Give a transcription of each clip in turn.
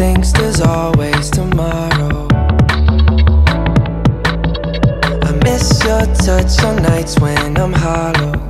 thinks there's always tomorrow. I miss your touch on nights when I'm hollow.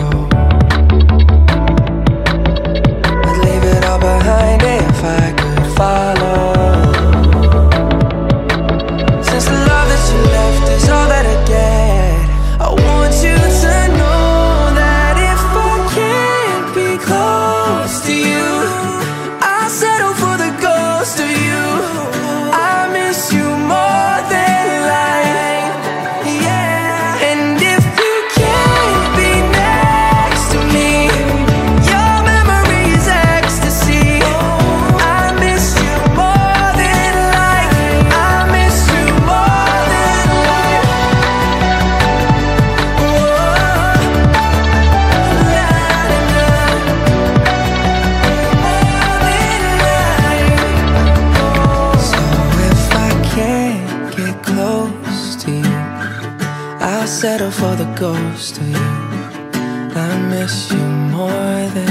get close to you. I settle for the ghost of you. I miss you more than